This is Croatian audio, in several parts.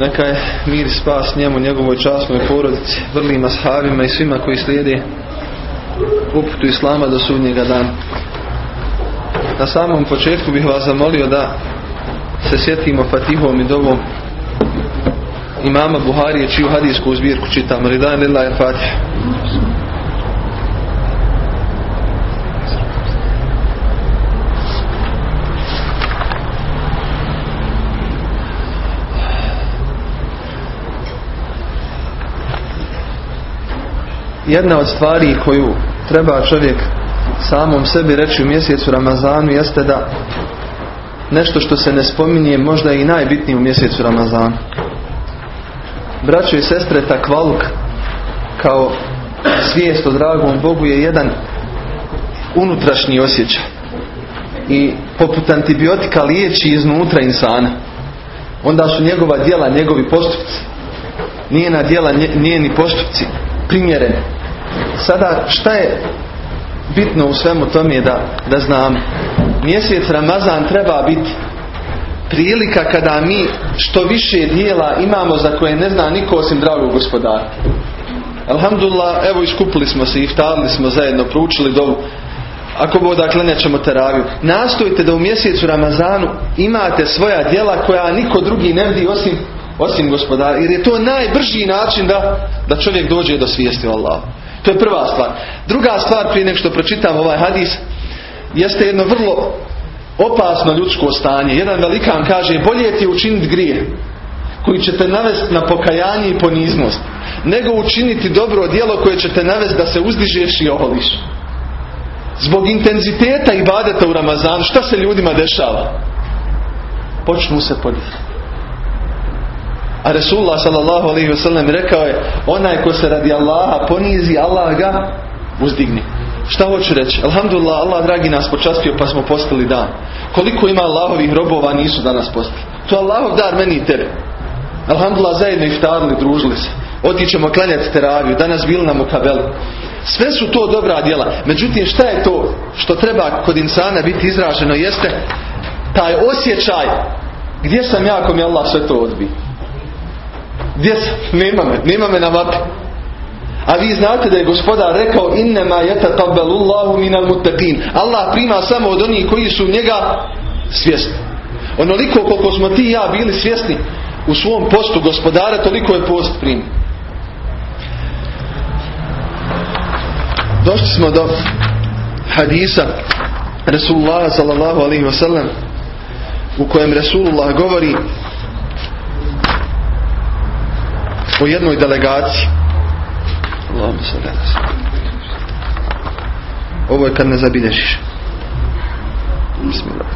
Neka je mir i spas njemu, njegovoj časnoj porodici, vrlima sahavima i svima koji slijede uputu Islama do sudnjega dana. Na samom početku bih vas zamolio da se sjetimo Fatihom i dovom imama Buharije čiju hadijsku zbirku čitam. Ridan lillahi Fatih. Jedna od stvari koju treba čovjek samom sebi reći u mjesecu Ramazanu jeste da nešto što se ne spominje možda i najbitnije u mjesecu Ramazanu. Braćo i sestre, takvaluk kao svijest o dragom Bogu je jedan unutrašnji osjećaj. I poput antibiotika liječi iznutra insana. Onda su njegova djela, njegovi postupci. Njena djela, njeni postupci primjereni. Sada šta je bitno u svemu tome je da, da znam mjesec Ramazan treba biti prilika kada mi što više dijela imamo za koje ne zna niko osim dragog gospodara. Alhamdulillah, evo iskupili smo se, iftarili smo zajedno, proučili dovu. Ako Bog dakle nećemo teraviju. Nastojite da u mjesecu Ramazanu imate svoja djela koja niko drugi ne vidi osim, osim gospodara. Jer je to najbrži način da, da čovjek dođe do svijesti o Allahu. To je prva stvar. Druga stvar prije nego što pročitam ovaj hadis jeste jedno vrlo opasno ljudsko stanje. Jedan velikan kaže bolje ti učiniti grije koji će te navesti na pokajanje i poniznost nego učiniti dobro djelo koje će te navesti da se uzdižeš i oholiš. Zbog intenziteta i badeta u Ramazanu šta se ljudima dešava? Počnu se podizati. A Resulullah sallallahu alaihi wasallam rekao je onaj ko se radi Allaha ponizi, Allah ga uzdigni. Šta hoću reći? Alhamdulillah, Allah dragi nas počastio pa smo postali dan. Koliko ima Allahovih robova nisu danas postali. To je Allahov dar meni i tebe. Alhamdulillah, zajedno iftarili, družili se. Otićemo klanjati teraviju, danas bili na mukabelu. Sve su to dobra djela. Međutim, šta je to što treba kod insana biti izraženo jeste taj osjećaj gdje sam ja ako mi Allah sve to odbi. Gdje sam? Nema me. Nema me na mapi. A vi znate da je gospodar rekao innema yataqabbalullahu minal muttaqin. Allah prima samo od onih koji su njega svjesni. Onoliko koliko smo ti i ja bili svjesni u svom postu gospodara, toliko je post prim. Došli smo do hadisa Rasulullah sallallahu alaihi wa sallam u kojem Rasulullah govori o jednoj delegaciji. Ovo je kad ne zabilježiš Bismillah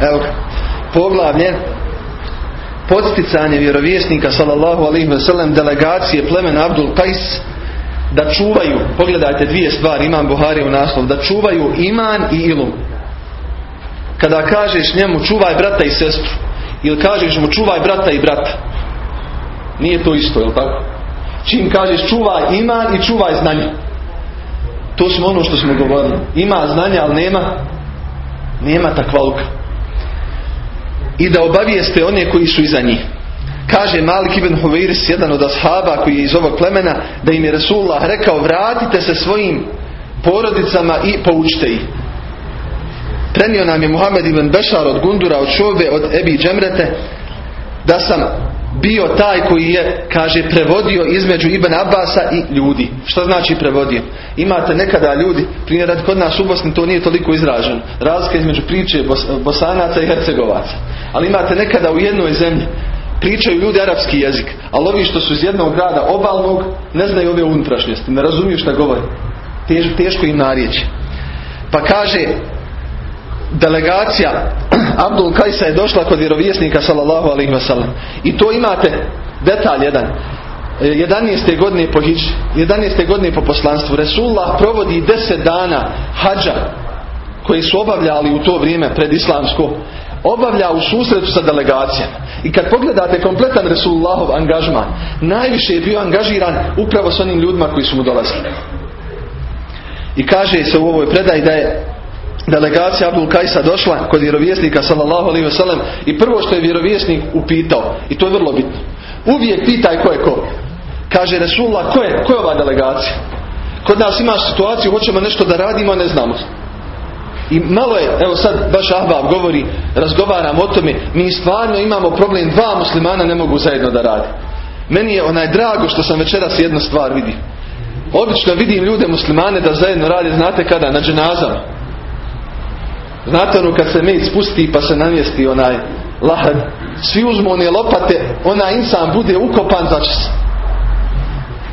Evo. Poglavlje podsticanje vjerovjesnika sallallahu alaihi ve sellem delegacije plemena Abdul Qais da čuvaju, pogledajte dvije stvari, imam Buhari u naslov, da čuvaju iman i ilum. Kada kažeš njemu čuvaj brata i sestru, ili kažeš mu čuvaj brata i brata, nije to isto, jel tako? Čim kažeš čuvaj iman i čuvaj znanje. To smo ono što smo govorili. Ima znanja, ali nema nema takvaluka i da obavijeste one koji su iza njih. Kaže Malik ibn Huviris, jedan od ashaba koji je iz ovog plemena, da im je Resulullah rekao vratite se svojim porodicama i poučite ih. Prenio nam je Muhammed ibn Bešar od Gundura, od Šove, od Ebi Džemrete, da sam bio taj koji je, kaže, prevodio između Ibn Abasa i ljudi. Što znači prevodio? Imate nekada ljudi, primjer kod nas u Bosni to nije toliko izraženo. Razlika između priče bos, Bosanaca i Hercegovaca. Ali imate nekada u jednoj zemlji pričaju ljudi arapski jezik, ali ovi što su iz jednog grada obalnog ne znaju ove unutrašnjosti, ne razumiju šta govori. Tež, teško im narjeći. Pa kaže delegacija Abdul Kajsa je došla kod vjerovjesnika sallallahu alaihi wasallam. I to imate detalj jedan. 11. godine po hiđi, 11. godine po poslanstvu. Resulullah provodi 10 dana hađa koji su obavljali u to vrijeme pred islamsko obavlja u susretu sa delegacijama. I kad pogledate kompletan Resulullahov angažman, najviše je bio angažiran upravo s onim ljudima koji su mu dolazili. I kaže se u ovoj predaji da je delegacija Abdul Kajsa došla kod vjerovjesnika sallallahu alaihi wasallam i prvo što je vjerovjesnik upitao, i to je vrlo bitno, uvijek pitaj ko je ko. Kaže Resulullah, ko je, ko je ova delegacija? Kod nas ima situaciju, hoćemo nešto da radimo, ne znamo. I malo je, evo sad baš Ahbab govori, razgovaram o tome, mi stvarno imamo problem, dva muslimana ne mogu zajedno da radi. Meni je onaj drago što sam večeras jednu stvar vidio. Obično vidim ljude muslimane da zajedno rade, znate kada, na dženazama. Znate ono kad se med spusti pa se namjesti onaj lahad, svi uzmu one lopate, onaj insan bude ukopan začas.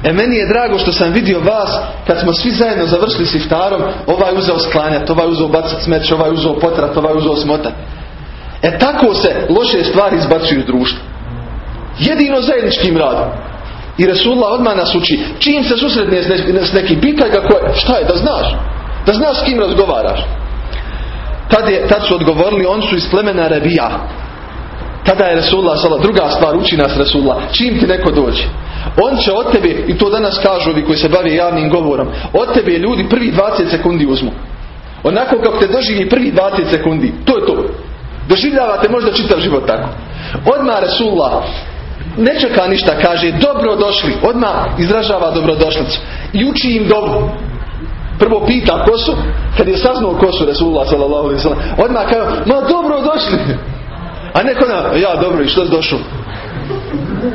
E meni je drago što sam vidio vas kad smo svi zajedno završili s iftarom, ovaj uzeo sklanjati, ovaj uzeo bacati smeć, ovaj uzeo potrat, ovaj uzeo smotat. E tako se loše stvari izbacuju iz društva. Jedino zajedničkim radom. I Resulullah odmah nas uči, čim se susretne s nekim, pitaj ga je, šta je, da znaš. Da znaš s kim razgovaraš. Tad, je, tad su odgovorili, oni su iz plemena Rebija. Tada je Resulullah, druga stvar, uči nas Resulullah, čim ti neko dođe. On će od tebe, i to danas kažu ovi koji se bave javnim govorom, od tebe ljudi prvi 20 sekundi uzmu. Onako kako te doživi prvi 20 sekundi. To je to. Doživljavate možda čitav život tako. Odmah Resulullah ne čeka ništa, kaže dobro došli. Odmah izražava dobrodošlicu. I uči im dobu. Prvo pita ko su, kad je saznao ko su Resulullah alaihi odmah kaže, ma dobro došli. A neko na, ja dobro i što si došao?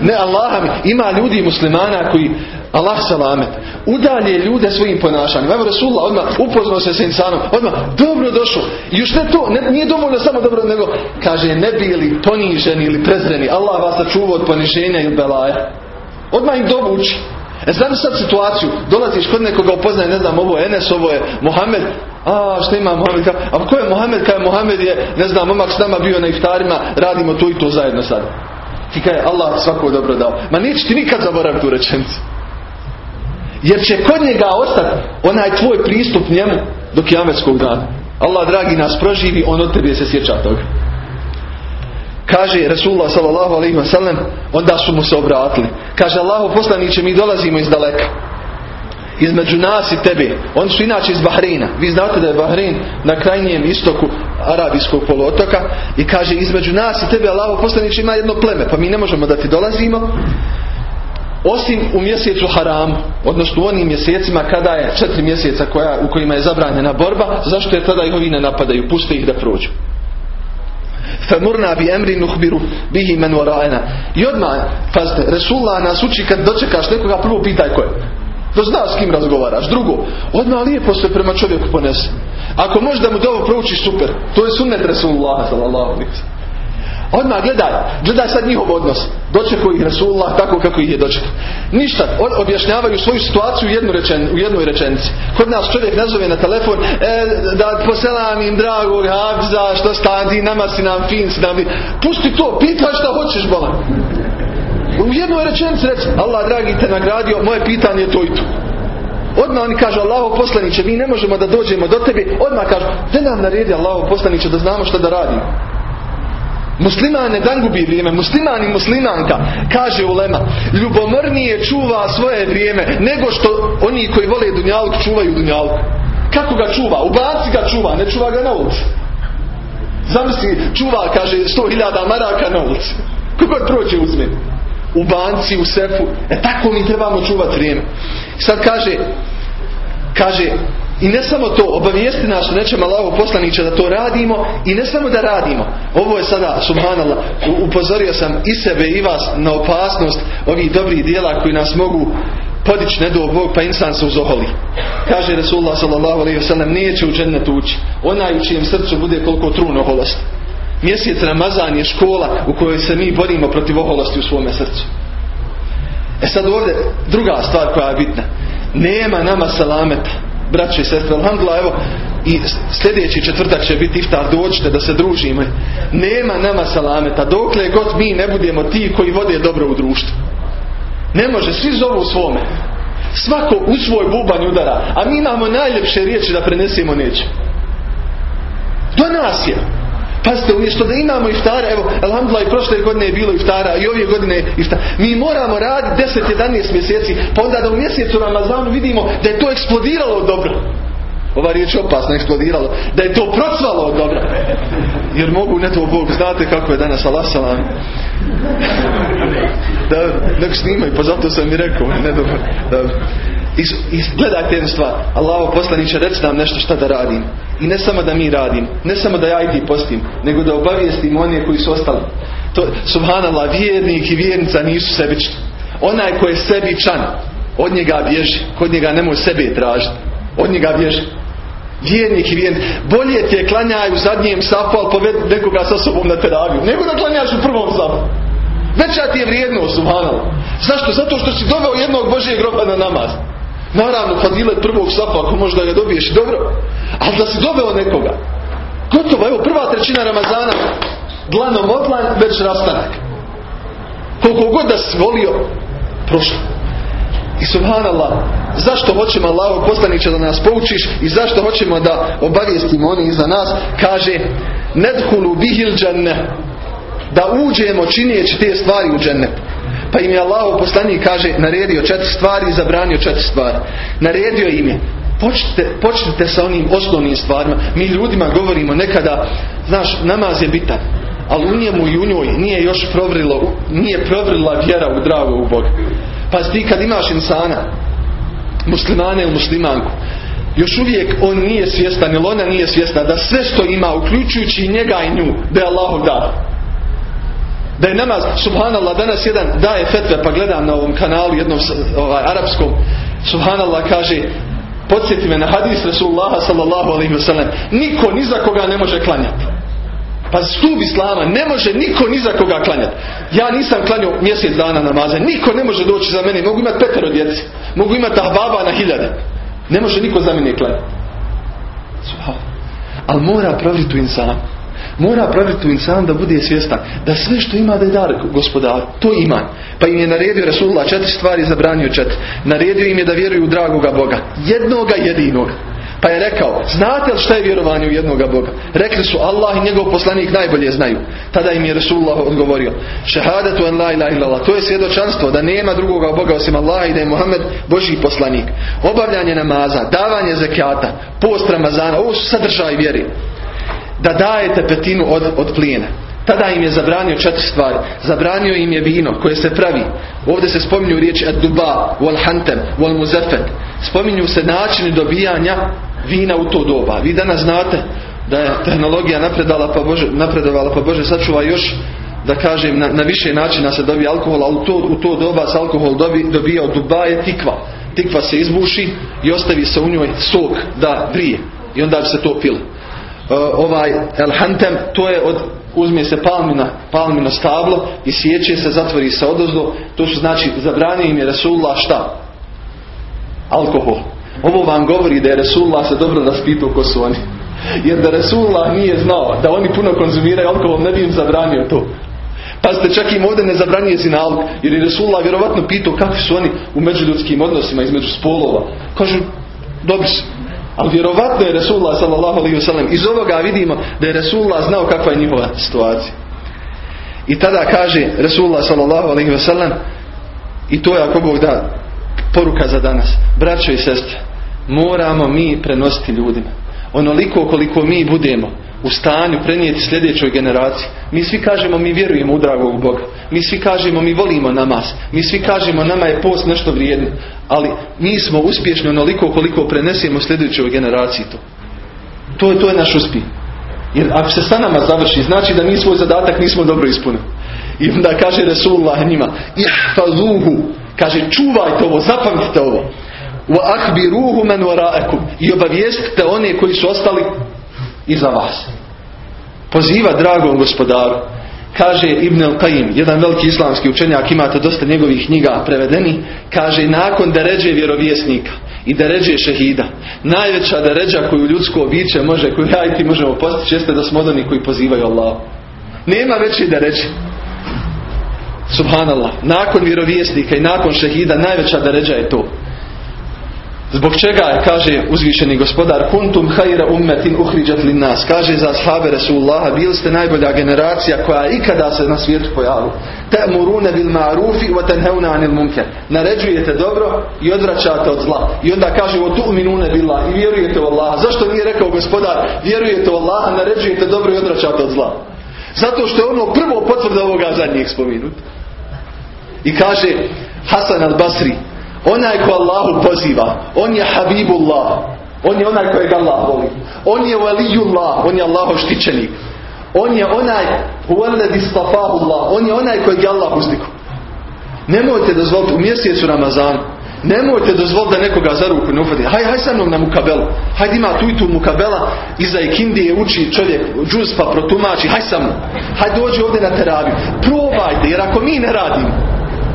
Ne, Allah. Ima ljudi muslimana koji Allah salamet. Udalje ljude svojim ponašanjem. Evo Rasulullah odmah upoznao se s insanom. Odmah dobro došao. I još ne to, ne, nije dovoljno samo dobro, nego kaže ne bili poniženi ili prezreni. Allah vas sačuva od poniženja ili belaja. Odmah im dovuči. E znam sad situaciju, dolaziš kod nekoga upoznaje, ne znam, ovo je Enes, ovo je Mohamed, a što ima Mohamed, a ko je Mohamed, kada Mohamed je, ne znam, momak s nama bio na iftarima, radimo to i to zajedno sad. Ti kaže Allah svako dobro dao. Ma neće ti nikad zaboraviti tu rečenicu. Jer će kod njega ostati onaj tvoj pristup njemu do kijametskog dana. Allah dragi nas proživi, on od tebe se sjeća toga. Kaže Rasulullah sallallahu alaihi wasallam, onda su mu se obratili. Kaže Allahu poslaniće mi dolazimo iz daleka između nas i tebe. Oni su inače iz Bahreina. Vi znate da je Bahrein na krajnjem istoku arabijskog poluotoka i kaže između nas i tebe Allah poslanić ima jedno pleme pa mi ne možemo da ti dolazimo osim u mjesecu haram odnosno u onim mjesecima kada je četiri mjeseca koja, u kojima je zabranjena borba zašto je tada ih ovi ne napadaju puste ih da prođu Famurna bi emri nuhbiru bihi men I odmah, pazite, Resulullah nas uči kad dočekaš nekoga prvo pitaj ko je. Da zna s kim razgovaraš. Drugo, odmah lijepo se prema čovjeku ponese. Ako možeš da mu dobro prouči super. To je sunnet Rasulullah sallallahu Odmah gledaj, gledaj sad njihov odnos. Dočekao ih Rasulullah tako kako ih je dočekao. Ništa, objašnjavaju svoju situaciju u, jednu rečen, u jednoj rečenici. Kod nas čovjek nazove na telefon e, da poselam im dragog Havza, što standi, nama si nam fin, si nam Pusti to, pitaj šta hoćeš, bolan. U jednoj rečenici reći, Allah dragi te nagradio, moje pitanje je to i to. Odmah oni kažu Allaho poslaniće, mi ne možemo da dođemo do tebi. Odmah kažu, da nam naredi Allaho poslaniće da znamo što da radimo. Musliman ne dan gubi vrijeme, musliman i muslimanka, kaže Ulema, ljubomrnije čuva svoje vrijeme nego što oni koji vole dunjaluk čuvaju dunjaluk. Kako ga čuva? U banci ga čuva, ne čuva ga na ulici. Zamisli, čuva, kaže, sto hiljada maraka na ulici. Kako prođe uzme? u banci, u sefu. E tako mi trebamo čuvati vrijeme. Sad kaže, kaže, i ne samo to, obavijesti nas nećemo Allahu poslaniće da to radimo i ne samo da radimo. Ovo je sada, subhanallah, upozorio sam i sebe i vas na opasnost ovih dobrih dijela koji nas mogu podići ne do Bog pa insan se uzoholi. Kaže Resulullah sallallahu alaihi wasallam neće u džennet ući. Onaj u čijem srcu bude koliko truno holosti. Mjesec Ramazan je škola u kojoj se mi borimo protiv oholosti u svome srcu. E sad ovdje druga stvar koja je bitna. Nema nama salameta. Braće i sestre, alhamdulillah, evo i sljedeći četvrtak će biti iftar, dođite da se družimo. Nema nama salameta. Dokle god mi ne budemo ti koji vode dobro u društvu. Ne može, svi zovu svome. Svako u svoj bubanj udara. A mi imamo najljepše riječi da prenesemo neće. Do nas je. Pazite, umjesto da imamo iftara, evo, alhamdulillah i prošle godine je bilo iftara i ove godine iftara. Mi moramo raditi 10-11 mjeseci, pa onda da u mjesecu Ramazanu vidimo da je to eksplodiralo dobro. Ova riječ je opasno eksplodiralo. Da je to procvalo dobro. Jer mogu, ne to Bog, znate kako je danas Allah. Da, nek snimaju, pa zato sam mi rekao. Ne dobro. Da. I, I gledajte jednu stvar. Allah poslaniće reći nam nešto šta da radim. I ne samo da mi radim. Ne samo da ja i ti postim. Nego da obavijestim one koji su ostali. To, subhanallah, vjernik i vjernica nisu sebični. Onaj koji je sebičan, od njega bježi. Kod njega nemoj sebe tražiti. Od njega bježi. Vjernik i vjernik. Bolje ti je klanjaj u zadnjem safu, ali poved nekoga sa sobom na teraviju. Nego da klanjaš u prvom safu. Veća ti je vrijednost, subhanallah. Zašto? Zato što si doveo jednog Božijeg groba na namaz. Naravno, fadilet prvog safa, ako možda ga dobiješ, dobro. Ali da si doveo nekoga. Gotovo, evo, prva trećina Ramazana, dlanom odlan, već rastanak. Koliko god da si volio, prošlo. I subhanallah, zašto hoćemo Allahog poslanića da nas poučiš i zašto hoćemo da obavijestimo oni iza nas, kaže nedhulu bihil džanne da uđemo činjeći te stvari u džennet. Pa im je Allah poslanik kaže naredio četiri stvari i zabranio četiri stvari. Naredio im je počnite, počnite sa onim osnovnim stvarima. Mi ljudima govorimo nekada, znaš, namaz je bitan. Ali u njemu i u njoj nije još provrilo, nije provrila vjera u dragog Boga. Pa ti kad imaš insana, muslimane ili muslimanku, još uvijek on nije svjestan ili ona nije svjesna da sve što ima, uključujući njega i nju, da je Allahov dar. Da je namaz, subhanallah, danas jedan daje fetve, pa gledam na ovom kanalu jednom ovaj, arapskom, subhanallah kaže, podsjeti me na hadis Rasulullaha sallallahu alaihi wasallam, niko ni za koga ne može klanjati. Pa stup islama, ne može niko ni za koga klanjati. Ja nisam klanjao mjesec dana namaza, niko ne može doći za mene, mogu imati petero djeci, mogu imati ahbaba na hiljade. Ne može niko za mene klanjati. Ali mora provjeriti tu insanu. Mora praviti tu insan da bude svjestan da sve što ima da je dar gospodar, to ima. Pa im je naredio Rasulullah četiri stvari, zabranio četiri. Naredio im je da vjeruju u dragoga Boga. Jednoga jedinog. Pa je rekao, znate li šta je vjerovanje u jednoga Boga? Rekli su, Allah i njegov poslanik najbolje znaju. Tada im je Rasulullah odgovorio, šehadatu en la ilaha illallah. To je svjedočanstvo da nema drugoga Boga osim Allah i da je Muhammed Božji poslanik. Obavljanje namaza, davanje zekijata, post Ramazana, ovo su sadržaj vjeri da dajete petinu od, od plijena. Tada im je zabranio četiri stvari. Zabranio im je vino koje se pravi. Ovdje se spominju riječi ad-duba, wal hantem, wal muzafet. Spominju se načini dobijanja vina u to doba. Vi danas znate da je tehnologija napredala pa Bože, napredovala pa Bože sačuva još da kažem na, na više načina se dobija alkohol, ali u to, u to doba se alkohol dobi, dobija od duba je tikva. Tikva se izbuši i ostavi se u njoj sok da vrije. I onda bi se to pilo. Uh, ovaj el hantem to je od uzme se palmina, palmino stablo i sjeće se, zatvori se odozdo to su znači zabranio im je Resulullah šta? alkohol ovo vam govori da je Resulullah se dobro raspitao ko su oni jer da Resulullah nije znao da oni puno konzumiraju alkohol ne bi im zabranio to Pazite, čak im ovdje ne zabranjuje zinalog, jer je Resulullah vjerovatno pitao kakvi su oni u međuljudskim odnosima između spolova. Kažu, dobri su. Ali vjerovatno je Resulullah sallallahu alaihi wasallam iz ovoga vidimo da je Resulullah znao kakva je njihova situacija. I tada kaže Resulullah sallallahu alaihi wasallam i to je ako Bog da poruka za danas. Braćo i sestre, moramo mi prenositi ljudima. Onoliko koliko mi budemo u stanju prenijeti sljedećoj generaciji. Mi svi kažemo mi vjerujemo u dragog Boga. Mi svi kažemo mi volimo namaz. Mi svi kažemo nama je post nešto vrijedno. Ali mi smo uspješni onoliko koliko prenesemo sljedećoj generaciji to. To je, to je naš uspjeh. Jer ako se sa nama završi, znači da mi svoj zadatak nismo dobro ispunili. I onda kaže Resulullah njima, ihfazuhu, kaže čuvajte ovo, zapamtite ovo. Wa ahbiruhu man wara'akum. I obavijestite one koji su ostali iza vas. Poziva dragom gospodaru. Kaže Ibn al-Qaim, jedan veliki islamski učenjak, imate dosta njegovih knjiga prevedeni, kaže nakon deređe vjerovjesnika i deređe šehida, najveća deređa koju ljudsko biće može, koju ja i ti možemo postići, jeste da smo oni koji pozivaju Allah. Nema veće deređe. Subhanallah. Nakon vjerovjesnika i nakon šehida najveća deređa je to. Zbog čega kaže uzvišeni gospodar, kuntum hajra ummetin uhriđat li nas. Kaže za ashabe Resulullaha, bili ste najbolja generacija koja ikada se na svijetu pojavila. Ta'murune bil ma'rufi wa tanhauna anil munker. Naređujete dobro i odvraćate od zla. I onda kaže o tu'minune billah i vjerujete u Allaha. Zašto nije rekao gospodar, vjerujete u Allaha, naređujete dobro i odvraćate od zla? Zato što je ono prvo potvrda ovoga zadnjeg spominut. I kaže Hasan al-Basri, Onaj ko Allahu poziva, on je Habibullah. On je onaj kojeg Allah voli. On je Waliyullah, on je Allahov štićenik. On je onaj Huvaledi stafahullah, on je onaj kojeg je Allah uzdiku. Nemojte dozvoliti u mjesecu Ramazanu, nemojte dozvoliti da nekoga za ruku ne ufadi. Haj, haj sa mnom na mukabelu. Hajde ima tu i tu mukabela, iza ikindije uči čovjek džuz pa protumači. Haj sa mnom. Hajde dođi ovdje na terapiju. Probajte, jer ako mi ne radimo,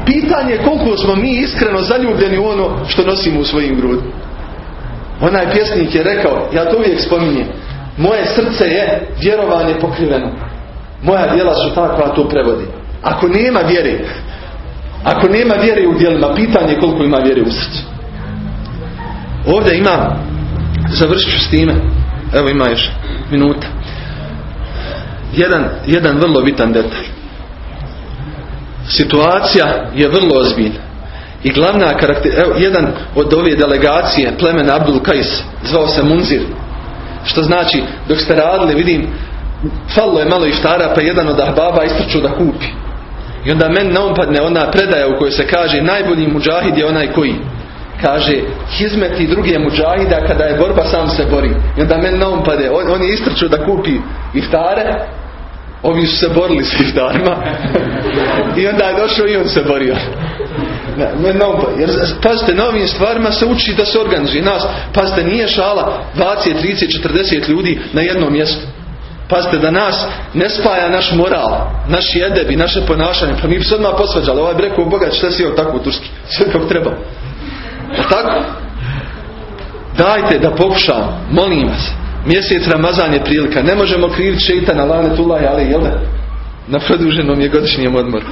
Pitanje je koliko smo mi iskreno zaljubljeni u ono što nosimo u svojim grudima. Onaj pjesnik je rekao, ja to uvijek spominjem, moje srce je vjerovanje pokriveno. Moja djela su takva, to prevodi. Ako nema vjere, ako nema vjere u djelima, pitanje je koliko ima vjere u srcu. Ovdje ima, završit ću s time, evo ima još minuta. Jedan, jedan vrlo bitan detalj situacija je vrlo ozbiljna. I glavna karakter, evo, jedan od ove delegacije plemena Abdul Kais, zvao se Munzir. Što znači, dok ste radili, vidim, fallo je malo iftara, pa jedan od ahbaba istrču da kupi. I onda meni naumpadne ona predaja u kojoj se kaže najbolji muđahid je onaj koji kaže hizmeti druge muđahida kada je borba sam se bori. I onda meni naumpade, on, on je istrču da kupi iftare, Ovi su se borili s iftarima i onda je došao i on se borio. Ne, no, jer, pazite, na ovim stvarima se uči da se organizuje. Nas, pazite, nije šala 20, 30, 40 ljudi na jednom mjestu. Pazite, da nas ne spaja naš moral, naš jedeb i naše ponašanje. Pa mi bi se odmah posvađali. Ovaj bi rekao, Boga, šta si tako u Turski? Sve kako treba. A tako? Dajte da pokušam, molim vas Mjesec Ramazan je prilika. Ne možemo kriviti šeitana lanetullah, ali jel da? Na produženom je godišnjem odmoru.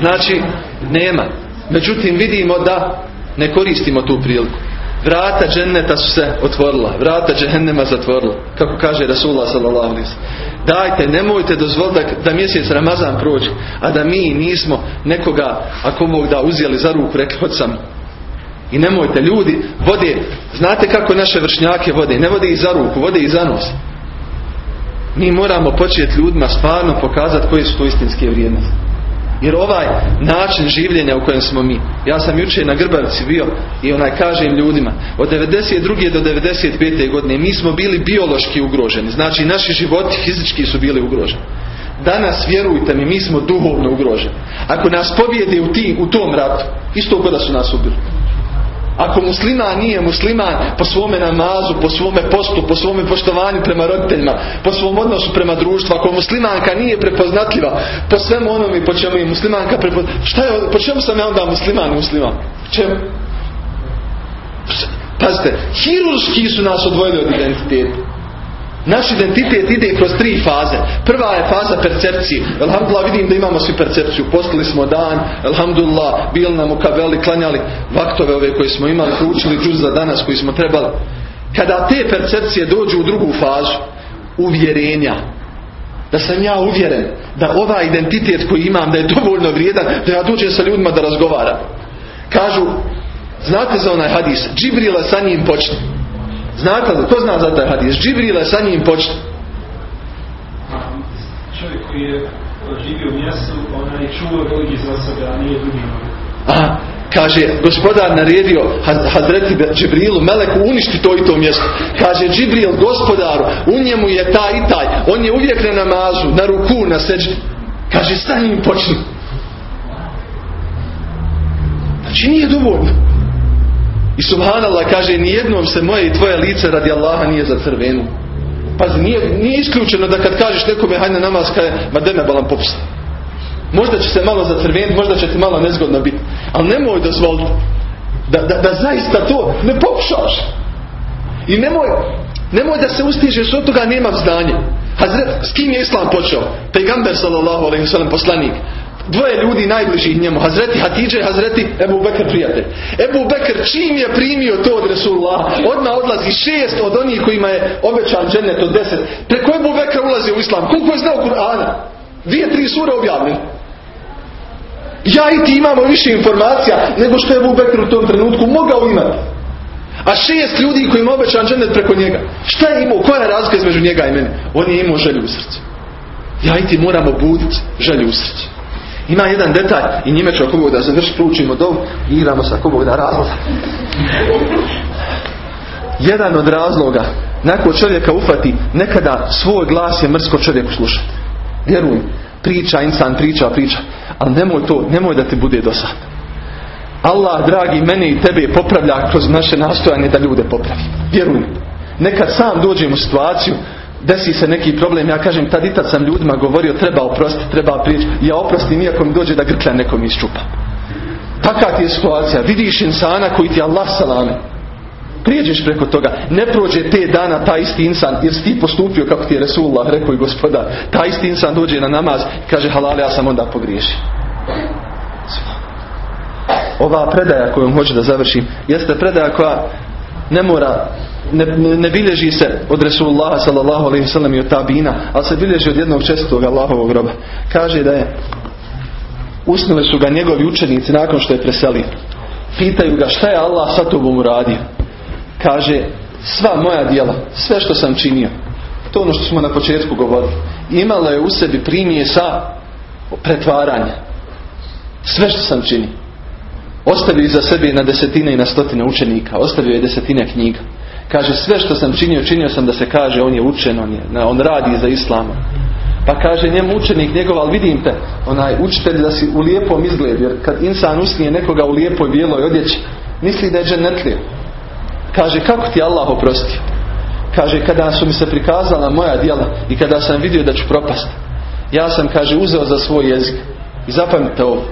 Znači, nema. Međutim, vidimo da ne koristimo tu priliku. Vrata dženneta su se otvorila. Vrata džehennema zatvorila. Kako kaže Rasulullah sallallahu Dajte, nemojte dozvoliti da, mjesec Ramazan prođe, a da mi nismo nekoga, ako Bog da uzeli za ruku, rekli, hod sam i nemojte, ljudi vode, znate kako naše vršnjake vode, ne vode i za ruku, vode i za nos. Mi moramo početi ljudima stvarno pokazati koje su to istinske vrijednosti. Jer ovaj način življenja u kojem smo mi, ja sam jučer na Grbavici bio i onaj kažem ljudima, od 92. do 95. godine mi smo bili biološki ugroženi, znači naši životi fizički su bili ugroženi. Danas, vjerujte mi, mi smo duhovno ugroženi. Ako nas pobjede u, ti, u tom ratu, isto da su nas ubili. Ako musliman nije musliman po svome namazu, po svome postu, po svome poštovanju prema roditeljima, po svom odnosu prema društvu, ako muslimanka nije prepoznatljiva po svemu onome po čemu je muslimanka prepoznatljiva, šta je, po čemu sam ja onda musliman musliman? Čemu? Pazite, hiruški su nas odvojili od identiteta. Naš identitet ide kroz tri faze. Prva je faza percepcije. Alhamdulillah vidim da imamo svi percepciju. Postali smo dan, alhamdulillah, bili nam u kabeli, klanjali vaktove ove koje smo imali, učili džuz za danas koji smo trebali. Kada te percepcije dođu u drugu fazu, uvjerenja, da sam ja uvjeren da ovaj identitet koji imam da je dovoljno vrijedan da ja dođem sa ljudima da razgovaram. Kažu, znate za onaj hadis, Džibrila sa njim počne. Znate li, ko zna za taj hadis? Džibrile sa njim počne. Čovjek koji je živio u mjestu, onaj čuo drugi za sebe, a nije drugi A, kaže, gospodar naredio Hazreti Džibrilu, Meleku, uništi to i to mjesto. Kaže, Džibril, gospodaru, u njemu je taj i taj. On je uvijek na namazu, na ruku, na seđu. Kaže, sa njim počni. Znači, nije dovoljno. I subhanallah kaže nijednom se moje i tvoje lice radi Allaha nije za crvenu. Pazi, nije, nije isključeno da kad kažeš nekome hajde na namaz kaže ma me balan popusta. Možda će se malo zacrveniti, možda će ti malo nezgodno biti. Ali nemoj dozvoliti da, da, da zaista to ne pokušaš. I nemoj, nemoj da se ustižeš od toga nemam znanje. Hazret, s kim je Islam počeo? Pejgamber sallallahu alaihi sallam poslanik. Dvoje ljudi najbližih njemu, Hazreti Hatidže i Hazreti Ebu Bekr prijatelj. Ebu Bekr čim je primio to od Resulullah, odmah odlazi šest od onih kojima je obećan džennet od deset. Preko Ebu Bekra ulazi u Islam. Koliko je znao Kur'ana? Dvije, tri sure objavljene. Ja i ti imamo više informacija nego što je Ebu Bekr u tom trenutku mogao imati. A šest ljudi koji ima obećan džennet preko njega. Šta je imao? Koja je razlika između njega i mene? On je imao želju u srcu. Ja i ti moramo buditi želju u srcu. Ima jedan detalj i njime ću ako Bog da završi, pručimo dom i igramo se ako Bog da razloga. Jedan od razloga nakon čovjeka ufati nekada svoj glas je mrsko čovjeku slušati. Vjeruj, priča, insan priča, priča. Ali nemoj to, nemoj da ti bude dosadno. Allah, dragi, mene i tebe popravlja kroz naše nastojanje da ljude popravi. Vjeruj. Nekad sam dođem u situaciju desi se neki problem, ja kažem tad i tad sam ljudima govorio treba oprostiti, treba prijeći. Ja oprostim iako mi dođe da grklja nekom iščupa. Takva ti je situacija. Vidiš insana koji ti Allah salame. Prijeđeš preko toga. Ne prođe te dana taj isti insan jer si ti postupio kako ti je Resulullah rekao i gospoda. Taj isti insan dođe na namaz kaže halal ja sam onda pogriješio. Ova predaja koju hoću da završim jeste predaja koja ne mora ne, ne bilježi se od Resulullaha sallallahu alaihi sallam i od tabina, ali se bilježi od jednog čestog Allahovog groba. Kaže da je usnuli su ga njegovi učenici nakon što je preselio. Pitaju ga šta je Allah sa tobom uradio. Kaže sva moja djela, sve što sam činio, to ono što smo na početku govorili, imalo je u sebi primije sa pretvaranja. Sve što sam činio. Ostavio iza sebe na desetine i na stotine učenika. Ostavio je desetine knjiga. Kaže sve što sam činio, činio sam da se kaže on je učen, on, je, on radi za islama. Pa kaže njemu učenik njegov, ali vidim te, onaj učitelj da si u lijepom izgledu, jer kad insan usnije nekoga u lijepoj bijeloj odjeći, misli da je džennetlija. Kaže kako ti Allah oprostio? Kaže kada su mi se prikazala moja djela i kada sam vidio da ću propast, ja sam, kaže, uzeo za svoj jezik. I zapamite ovo,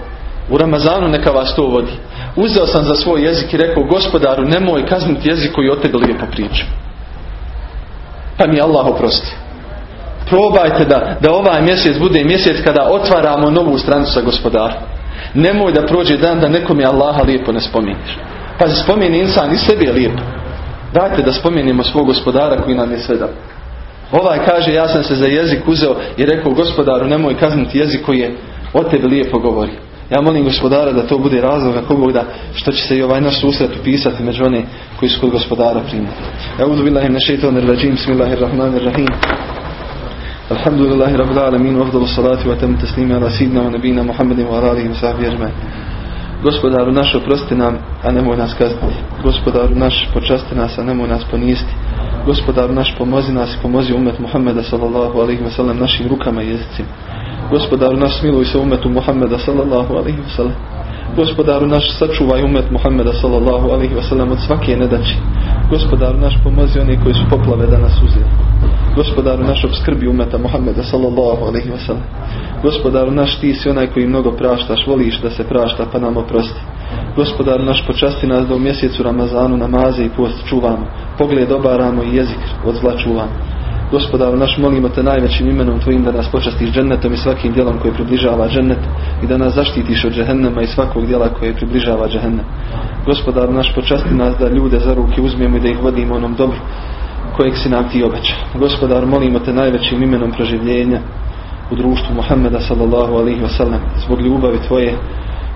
u Ramazanu neka vas to vodi. Uzeo sam za svoj jezik i rekao gospodaru nemoj kazniti jezik koji o tebi lijepo priča. Pa mi Allah oprosti. Probajte da, da ovaj mjesec bude mjesec kada otvaramo novu stranicu sa gospodarom. Nemoj da prođe dan da nekom je Allaha lijepo ne spomeniš. Pa se spomeni insan i sebi je lijepo. Dajte da spomenimo svog gospodara koji nam je sve. Ovaj kaže ja sam se za jezik uzeo i rekao gospodaru nemoj kazniti jezik koji je o tebi lijepo govori. Ja molim gospodara da to bude razlog ako Bog da što će se i ovaj naš susret upisati među one koji su kod gospodara primili. Euzu billahi min shaitanir rajim. Bismillahirrahmanirrahim. Alhamdulillahi rabbil alamin afdalu salati wa tamu taslimi ala sidna wa nabina Muhammedin wa ala alihi wa sahbihi ajma'in. Gospodaru naš oprosti nam, a nemoj nas kazniti. Gospodaru naš počasti nas, a nemoj nas ponijesti. Gospodaru naš pomozi nas i pomozi umet Muhammeda sallallahu alaihi wa sallam našim rukama i jezicima. Gospodaru naš smiluj se umetu Muhammeda sallallahu alaihi wa sallam. Gospodaru naš sačuvaj umet Muhammeda sallallahu alaihi wa sallam od svake nedaći. Gospodaru naš pomozi oni koji su poplave danas uzeli. Gospodaru naš obskrbi umeta Muhammeda sallallahu alaihi wa sallam. Gospodaru naš ti si onaj koji mnogo praštaš, voliš da se prašta pa nam oprosti. Gospodaru naš počasti nas da u mjesecu Ramazanu namaze i post čuvamo. Pogled obaramo i jezik od zla čuvamo. Gospodaru naš molimo te najvećim imenom tvojim da nas počastiš džennetom i svakim djelom koje približava džennet i da nas zaštitiš od džehennema i svakog djela koje približava džehennem. Gospodaru naš počasti nas da ljude za ruke uzmemo i da ih vodimo onom dobru kojeg si nam ti obeća. Gospodar, molimo te najvećim imenom proživljenja u društvu Muhammeda sallallahu alaihi wasallam zbog ljubavi tvoje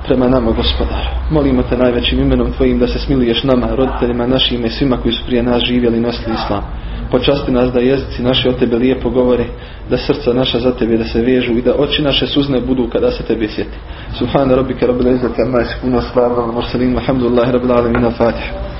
prema nama gospodar. Molimo te najvećim imenom tvojim da se smiluješ nama, roditeljima našim i svima koji su prije nas živjeli i nosili islam. Počasti nas da jezici naši o tebe lijepo govore, da srca naša za tebe da se vežu i da oči naše suzne budu kada se tebe sjeti. Subhana rabbika rabbil izzati amma yasifun wa salamun ala mursalin rabbil alamin. Fatiha.